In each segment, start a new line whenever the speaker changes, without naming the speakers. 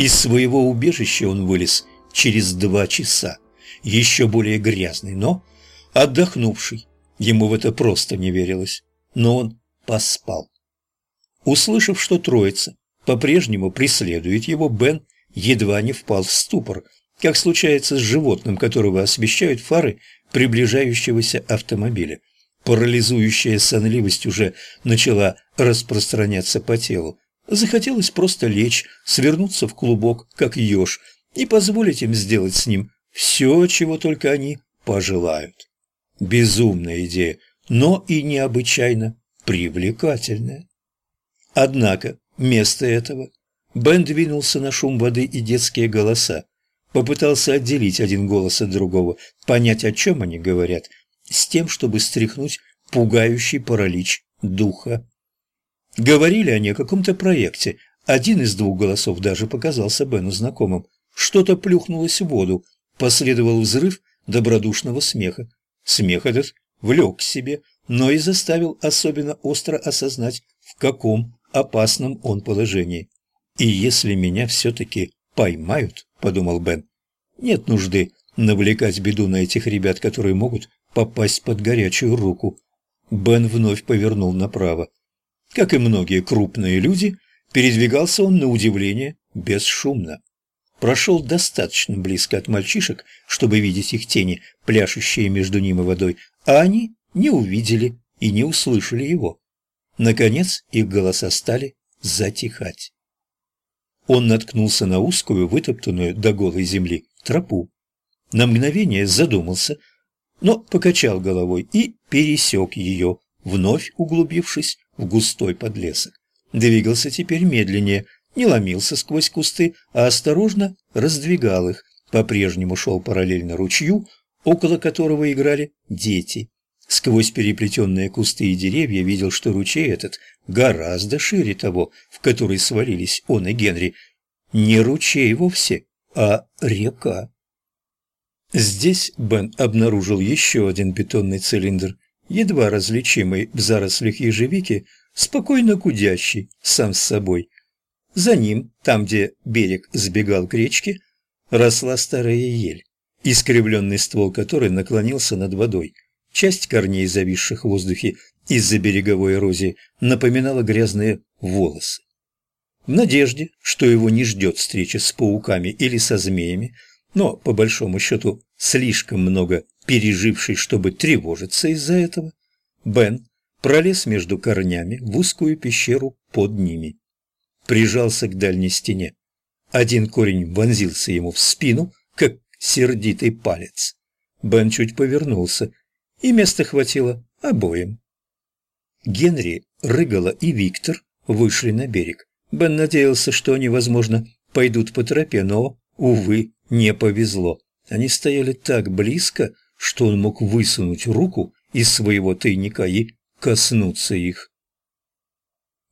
Из своего убежища он вылез через два часа, еще более грязный, но отдохнувший. Ему в это просто не верилось, но он поспал. Услышав, что троица по-прежнему преследует его, Бен едва не впал в ступор, как случается с животным, которого освещают фары приближающегося автомобиля. Парализующая сонливость уже начала распространяться по телу. Захотелось просто лечь, свернуться в клубок, как еж, и позволить им сделать с ним все, чего только они пожелают. Безумная идея, но и необычайно привлекательная. Однако вместо этого Бен двинулся на шум воды и детские голоса. Попытался отделить один голос от другого, понять, о чем они говорят, с тем, чтобы стряхнуть пугающий паралич духа. Говорили они о каком-то проекте. Один из двух голосов даже показался Бену знакомым. Что-то плюхнулось в воду. Последовал взрыв добродушного смеха. Смех этот влек к себе, но и заставил особенно остро осознать, в каком опасном он положении. «И если меня все-таки поймают», — подумал Бен, — «нет нужды навлекать беду на этих ребят, которые могут попасть под горячую руку». Бен вновь повернул направо. Как и многие крупные люди, передвигался он на удивление бесшумно. Прошел достаточно близко от мальчишек, чтобы видеть их тени, пляшущие между ним и водой, а они не увидели и не услышали его. Наконец их голоса стали затихать. Он наткнулся на узкую, вытоптанную до голой земли тропу. На мгновение задумался, но покачал головой и пересек ее, вновь углубившись в густой подлесок. Двигался теперь медленнее, не ломился сквозь кусты, а осторожно раздвигал их, по-прежнему шел параллельно ручью, около которого играли дети. Сквозь переплетенные кусты и деревья видел, что ручей этот гораздо шире того, в который свалились он и Генри. Не ручей вовсе, а река. Здесь Бен обнаружил еще один бетонный цилиндр, едва различимый в зарослях ежевики, спокойно гудящий сам с собой. За ним, там, где берег сбегал к речке, росла старая ель, искривленный ствол которой наклонился над водой. Часть корней, зависших в воздухе из-за береговой эрозии, напоминала грязные волосы. В надежде, что его не ждет встреча с пауками или со змеями, но, по большому счету, слишком много переживший, чтобы тревожиться из-за этого, Бен пролез между корнями в узкую пещеру под ними. Прижался к дальней стене. Один корень вонзился ему в спину, как сердитый палец. Бен чуть повернулся, и места хватило обоим. Генри, Рыгала и Виктор вышли на берег. Бен надеялся, что они, возможно, пойдут по тропе, но, увы, не повезло. Они стояли так близко, что он мог высунуть руку из своего тайника и коснуться их.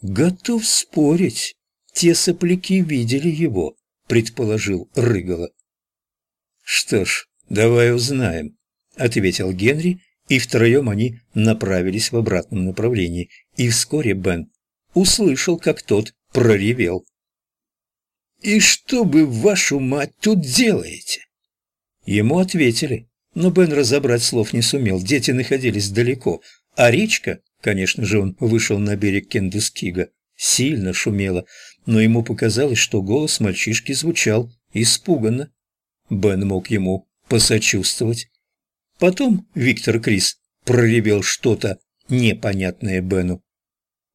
«Готов спорить, те сопляки видели его», — предположил Рыгала. «Что ж, давай узнаем», — ответил Генри, и втроем они направились в обратном направлении, и вскоре Бен услышал, как тот проревел. «И что вы, вашу мать, тут делаете?» Ему ответили, но Бен разобрать слов не сумел, дети находились далеко, а речка, конечно же, он вышел на берег Кендускига, сильно шумела, но ему показалось, что голос мальчишки звучал испуганно. Бен мог ему посочувствовать. Потом Виктор Крис проревел что-то непонятное Бену.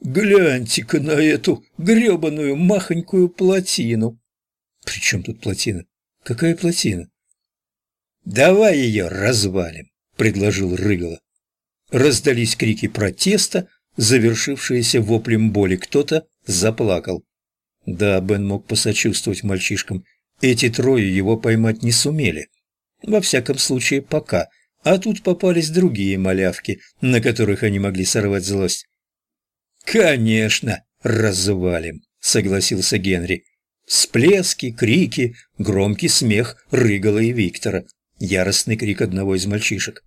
«Гляньте-ка на эту гребаную махонькую плотину!» «При чем тут плотина? Какая плотина?» «Давай ее развалим», — предложил Рыгало. Раздались крики протеста, завершившиеся воплем боли. Кто-то заплакал. Да, Бен мог посочувствовать мальчишкам. Эти трое его поймать не сумели. Во всяком случае, пока. А тут попались другие малявки, на которых они могли сорвать злость. «Конечно, развалим», — согласился Генри. Всплески, крики, громкий смех Рыгала и Виктора яростный крик одного из мальчишек.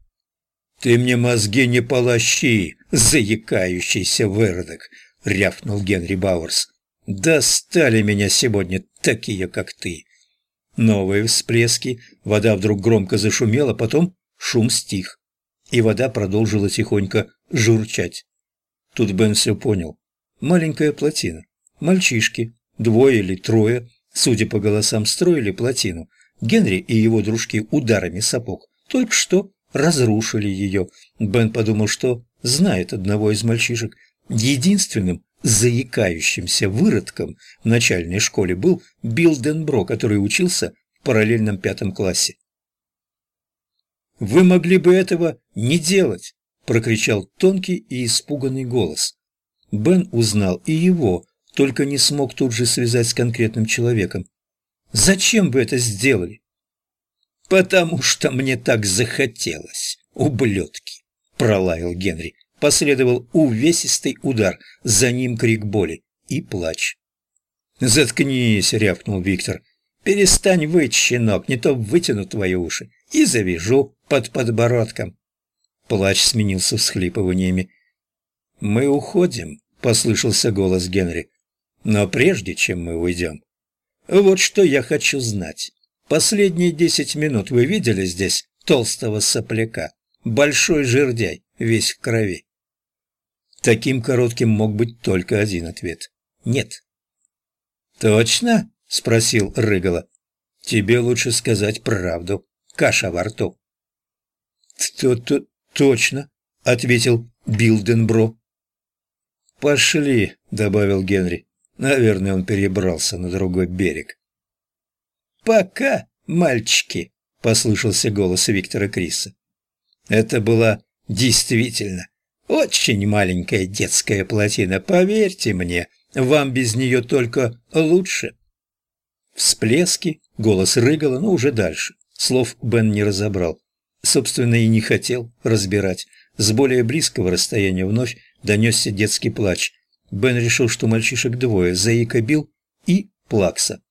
«Ты мне мозги не полощи, заикающийся выродок!» — рявкнул Генри Бауэрс. Достали меня сегодня такие, как ты. Новые всплески, вода вдруг громко зашумела, потом шум стих, и вода продолжила тихонько журчать. Тут Бен все понял. Маленькая плотина. Мальчишки, двое или трое, судя по голосам, строили плотину. Генри и его дружки ударами сапог только что разрушили ее. Бен подумал, что знает одного из мальчишек. Единственным заикающимся выродком в начальной школе был Билл Денбро, который учился в параллельном пятом классе. «Вы могли бы этого не делать!» – прокричал тонкий и испуганный голос. Бен узнал и его, только не смог тут же связать с конкретным человеком. «Зачем вы это сделали?» «Потому что мне так захотелось, ублюдки!» – пролаял Генри. Последовал увесистый удар, за ним крик боли и плач. «Заткнись!» – рявкнул Виктор. «Перестань выть, щенок, не то вытяну твои уши и завяжу под подбородком». Плач сменился всхлипываниями. «Мы уходим», — послышался голос Генри. «Но прежде чем мы уйдем, вот что я хочу знать. Последние десять минут вы видели здесь толстого сопляка? Большой жердяй, весь в крови». Таким коротким мог быть только один ответ. «Нет». «Точно?» — спросил Рыгала. «Тебе лучше сказать правду. Каша во рту». «То-то точно», — ответил Билденбро. «Пошли», — добавил Генри. Наверное, он перебрался на другой берег. «Пока, мальчики», — послышался голос Виктора Криса. Это была действительно очень маленькая детская плотина, поверьте мне, вам без нее только лучше. Всплески, голос рыгала, но уже дальше. Слов Бен не разобрал. Собственно, и не хотел разбирать. С более близкого расстояния вновь донесся детский плач. Бен решил, что мальчишек двое, Заика Бил и Плакса.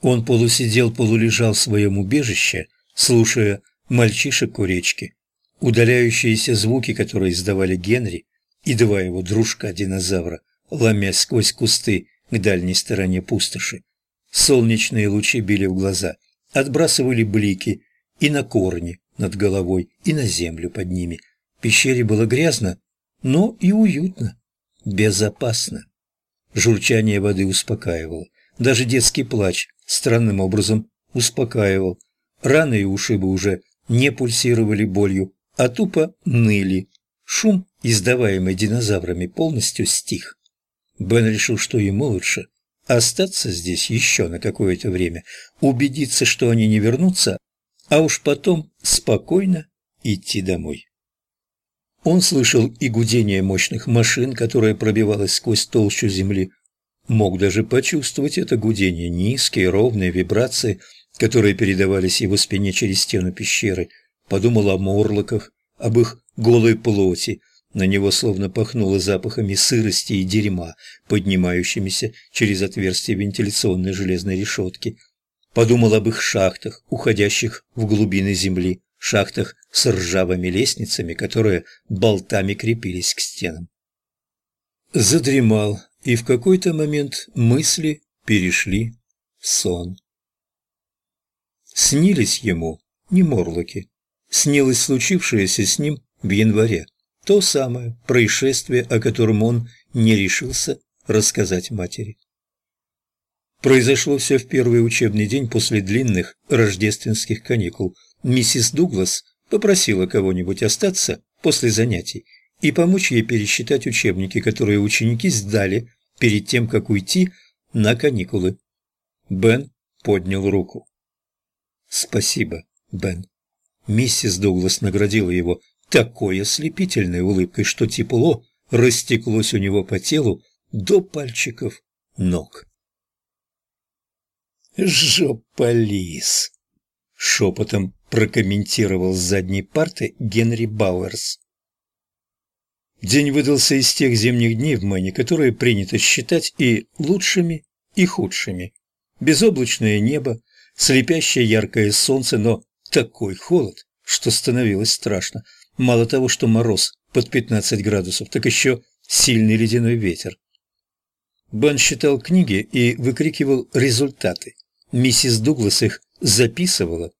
Он полусидел, полулежал в своем убежище, слушая мальчишек у речки, удаляющиеся звуки, которые издавали Генри и два его дружка-динозавра, ломясь сквозь кусты к дальней стороне пустоши. Солнечные лучи били в глаза, отбрасывали блики и на корни над головой, и на землю под ними. В пещере было грязно, но и уютно, безопасно. Журчание воды успокаивало. Даже детский плач странным образом успокаивал. Раны и ушибы уже не пульсировали болью, а тупо ныли. Шум, издаваемый динозаврами, полностью стих. Бен решил, что ему лучше остаться здесь еще на какое-то время, убедиться, что они не вернутся, а уж потом спокойно идти домой. Он слышал и гудение мощных машин, которое пробивалось сквозь толщу земли. Мог даже почувствовать это гудение, низкие ровные вибрации, которые передавались его спине через стену пещеры. Подумал о морлоках, об их голой плоти. На него словно пахнуло запахами сырости и дерьма, поднимающимися через отверстие вентиляционной железной решетки. Подумал об их шахтах, уходящих в глубины земли, шахтах с ржавыми лестницами, которые болтами крепились к стенам. Задремал, и в какой-то момент мысли перешли в сон. Снились ему не морлоки, снилось случившееся с ним в январе, то самое происшествие, о котором он не решился рассказать матери. Произошло все в первый учебный день после длинных рождественских каникул. Миссис Дуглас попросила кого-нибудь остаться после занятий и помочь ей пересчитать учебники, которые ученики сдали перед тем, как уйти на каникулы. Бен поднял руку. «Спасибо, Бен». Миссис Дуглас наградила его такой ослепительной улыбкой, что тепло растеклось у него по телу до пальчиков ног. «Жополис!» — шепотом прокомментировал с задней парты Генри Бауэрс. День выдался из тех зимних дней в Мэне, которые принято считать и лучшими, и худшими. Безоблачное небо, слепящее яркое солнце, но такой холод, что становилось страшно. Мало того, что мороз под 15 градусов, так еще сильный ледяной ветер. Бен считал книги и выкрикивал результаты. Миссис Дуглас их записывала.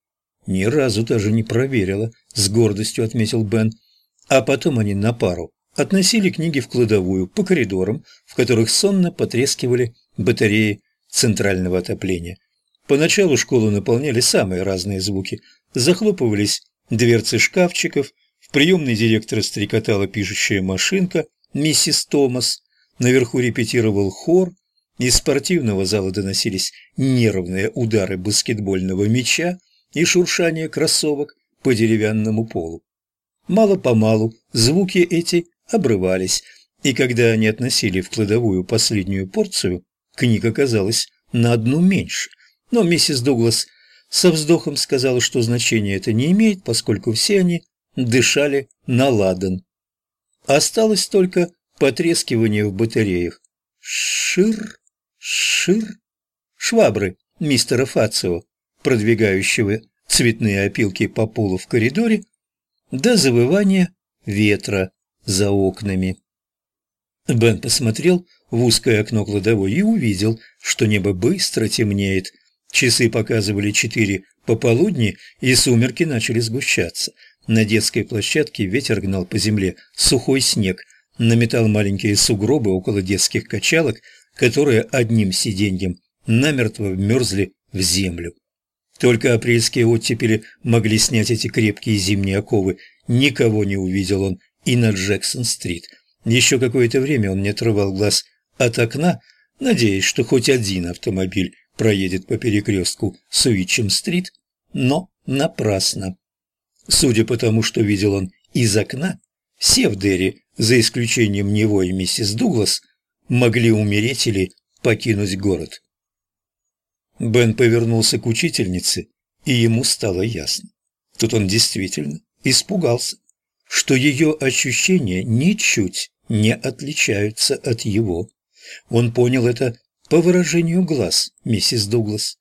Ни разу даже не проверила, с гордостью отметил Бен. А потом они на пару относили книги в кладовую по коридорам, в которых сонно потрескивали батареи центрального отопления. Поначалу школу наполняли самые разные звуки. Захлопывались дверцы шкафчиков, в приемной директора стрекотала пишущая машинка, миссис Томас, наверху репетировал хор, из спортивного зала доносились нервные удары баскетбольного мяча и шуршание кроссовок по деревянному полу. Мало-помалу звуки эти обрывались, и когда они относили в кладовую последнюю порцию, книг оказалось на одну меньше. Но миссис Дуглас со вздохом сказала, что значения это не имеет, поскольку все они дышали на ладан. Осталось только потрескивание в батареях. Шир, шир. Швабры мистера Фацио, продвигающего цветные опилки по полу в коридоре, до завывания ветра за окнами. Бен посмотрел в узкое окно кладовой и увидел, что небо быстро темнеет. Часы показывали четыре пополудни, и сумерки начали сгущаться. На детской площадке ветер гнал по земле сухой снег, наметал маленькие сугробы около детских качалок, которые одним сиденьем намертво вмерзли в землю. Только апрельские оттепели могли снять эти крепкие зимние оковы. Никого не увидел он и на Джексон-стрит. Еще какое-то время он не отрывал глаз от окна, надеясь, что хоть один автомобиль проедет по перекрестку с Уитчем-стрит, но напрасно. Судя по тому, что видел он из окна, все в Дерри, за исключением него и миссис Дуглас, могли умереть или покинуть город. Бен повернулся к учительнице, и ему стало ясно. Тут он действительно испугался, что ее ощущения ничуть не отличаются от его. Он понял это по выражению глаз миссис Дуглас.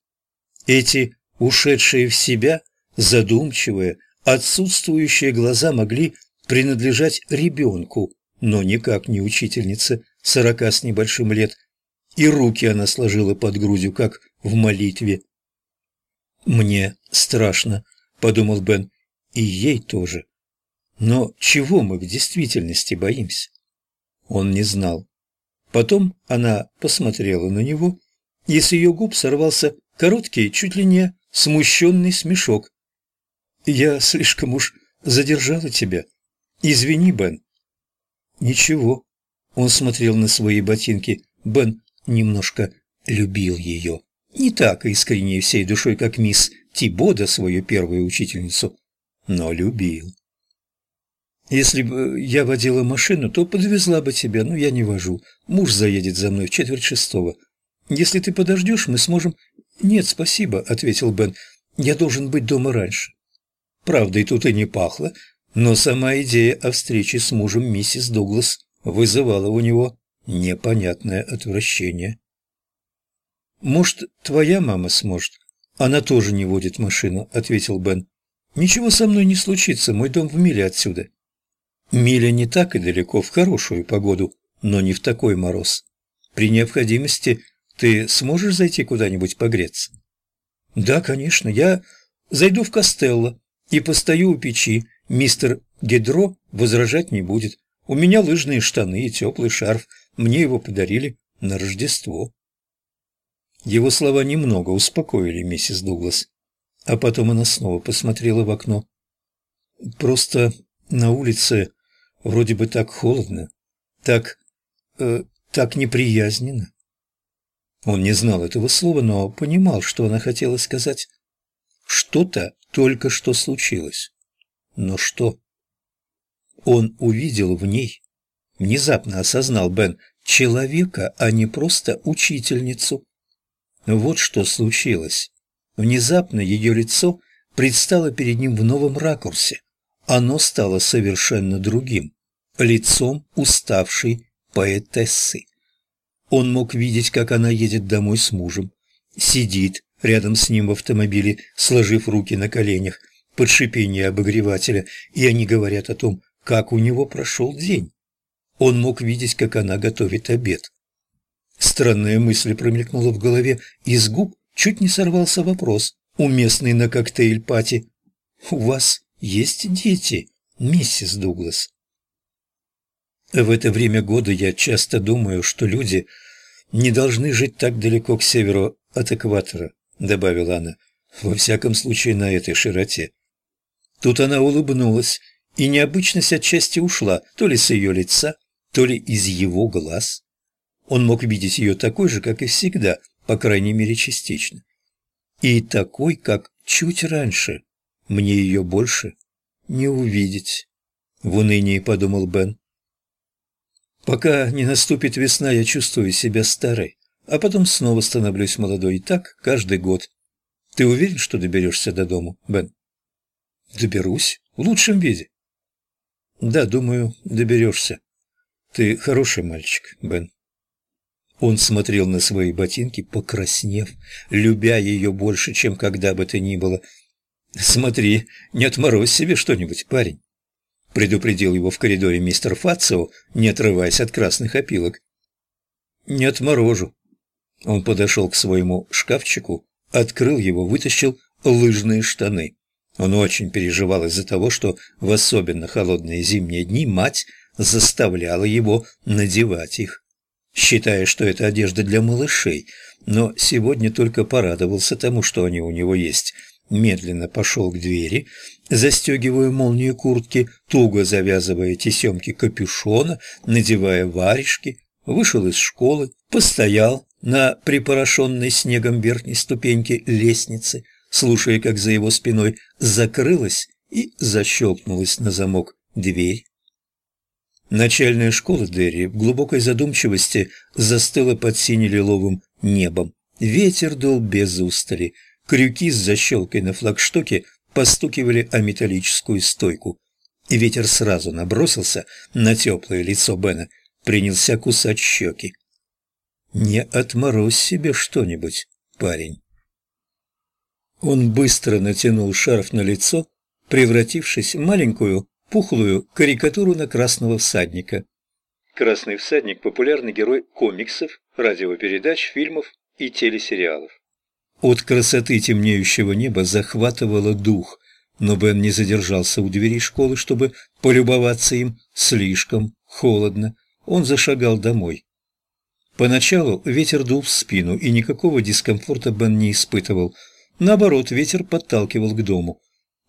Эти ушедшие в себя, задумчивые, отсутствующие глаза могли принадлежать ребенку, но никак не учительнице сорока с небольшим лет, и руки она сложила под грудью, как в молитве. «Мне страшно», — подумал Бен, — «и ей тоже. Но чего мы в действительности боимся?» Он не знал. Потом она посмотрела на него, и с ее губ сорвался короткий, чуть ли не смущенный смешок. «Я слишком уж задержала тебя. Извини, Бен». «Ничего». Он смотрел на свои ботинки. Бен немножко любил ее. Не так искренне всей душой, как мисс Тибода, свою первую учительницу, но любил. Если бы я водила машину, то подвезла бы тебя, но я не вожу. Муж заедет за мной в четверть шестого. Если ты подождешь, мы сможем... Нет, спасибо, ответил Бен. Я должен быть дома раньше. Правда, и тут и не пахло, но сама идея о встрече с мужем миссис Дуглас вызывала у него непонятное отвращение. «Может, твоя мама сможет? Она тоже не водит машину», — ответил Бен. «Ничего со мной не случится, мой дом в миле отсюда». Миля не так и далеко в хорошую погоду, но не в такой мороз. При необходимости ты сможешь зайти куда-нибудь погреться? Да, конечно, я зайду в Костелло и постою у печи. Мистер Гедро возражать не будет. У меня лыжные штаны и теплый шарф. Мне его подарили на Рождество. Его слова немного успокоили миссис Дуглас. А потом она снова посмотрела в окно. Просто на улице Вроде бы так холодно, так... Э, так неприязненно. Он не знал этого слова, но понимал, что она хотела сказать. Что-то только что случилось. Но что? Он увидел в ней, внезапно осознал Бен, человека, а не просто учительницу. Вот что случилось. Внезапно ее лицо предстало перед ним в новом ракурсе оно стало совершенно другим, лицом уставшей поэтессы. Он мог видеть, как она едет домой с мужем, сидит рядом с ним в автомобиле, сложив руки на коленях, под шипение обогревателя, и они говорят о том, как у него прошел день. Он мог видеть, как она готовит обед. Странная мысль промелькнула в голове, и с губ чуть не сорвался вопрос, уместный на коктейль-пати. «У вас есть дети, миссис Дуглас?» В это время года я часто думаю, что люди не должны жить так далеко к северу от экватора, добавила она. Во всяком случае, на этой широте. Тут она улыбнулась, и необычность отчасти ушла, то ли с ее лица, то ли из его глаз. Он мог видеть ее такой же, как и всегда, по крайней мере, частично. И такой, как чуть раньше. Мне ее больше не увидеть. В унынии подумал Бен. Пока не наступит весна, я чувствую себя старой, а потом снова становлюсь молодой. И так каждый год. Ты уверен, что доберешься до дому, Бен? Доберусь. В лучшем виде. Да, думаю, доберешься. Ты хороший мальчик, Бен. Он смотрел на свои ботинки, покраснев, любя ее больше, чем когда бы то ни было. «Смотри, не отморозь себе что-нибудь, парень», — предупредил его в коридоре мистер Фацио, не отрываясь от красных опилок. «Не отморожу». Он подошел к своему шкафчику, открыл его, вытащил лыжные штаны. Он очень переживал из-за того, что в особенно холодные зимние дни мать заставляла его надевать их, считая, что это одежда для малышей, но сегодня только порадовался тому, что они у него есть. Медленно пошел к двери, застегивая молнию куртки, туго завязывая тесемки капюшона, надевая варежки, вышел из школы, постоял на припорошенной снегом верхней ступеньке лестницы, слушая, как за его спиной закрылась и защелкнулась на замок дверь. Начальная школа Дерри в глубокой задумчивости застыла под сине-лиловым небом. Ветер дул без устали. Крюки с защелкой на флагштоке постукивали о металлическую стойку. И ветер сразу набросился на теплое лицо Бена, принялся кусать щеки. «Не отморозь себе что-нибудь, парень». Он быстро натянул шарф на лицо, превратившись в маленькую пухлую карикатуру на красного всадника. Красный всадник – популярный герой комиксов, радиопередач, фильмов и телесериалов. От красоты темнеющего неба захватывало дух, но Бен не задержался у двери школы, чтобы полюбоваться им слишком холодно. Он зашагал домой. Поначалу ветер дул в спину, и никакого дискомфорта Бен не испытывал. Наоборот, ветер подталкивал к дому.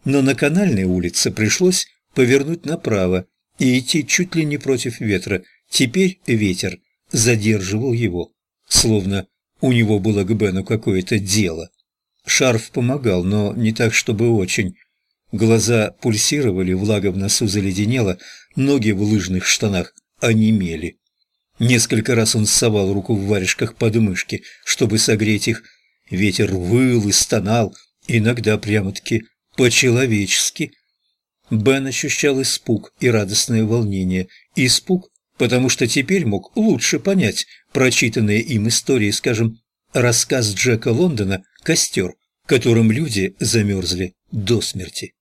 Но на канальной улице пришлось повернуть направо и идти чуть ли не против ветра. Теперь ветер задерживал его, словно у него было к Бену какое-то дело. Шарф помогал, но не так, чтобы очень. Глаза пульсировали, влага в носу заледенела, ноги в лыжных штанах онемели. Несколько раз он совал руку в варежках под мышки, чтобы согреть их. Ветер выл и стонал, иногда прямо-таки по-человечески. Бен ощущал испуг и радостное волнение. Испуг, потому что теперь мог лучше понять прочитанные им истории, скажем, рассказ Джека Лондона «Костер», которым люди замерзли до смерти.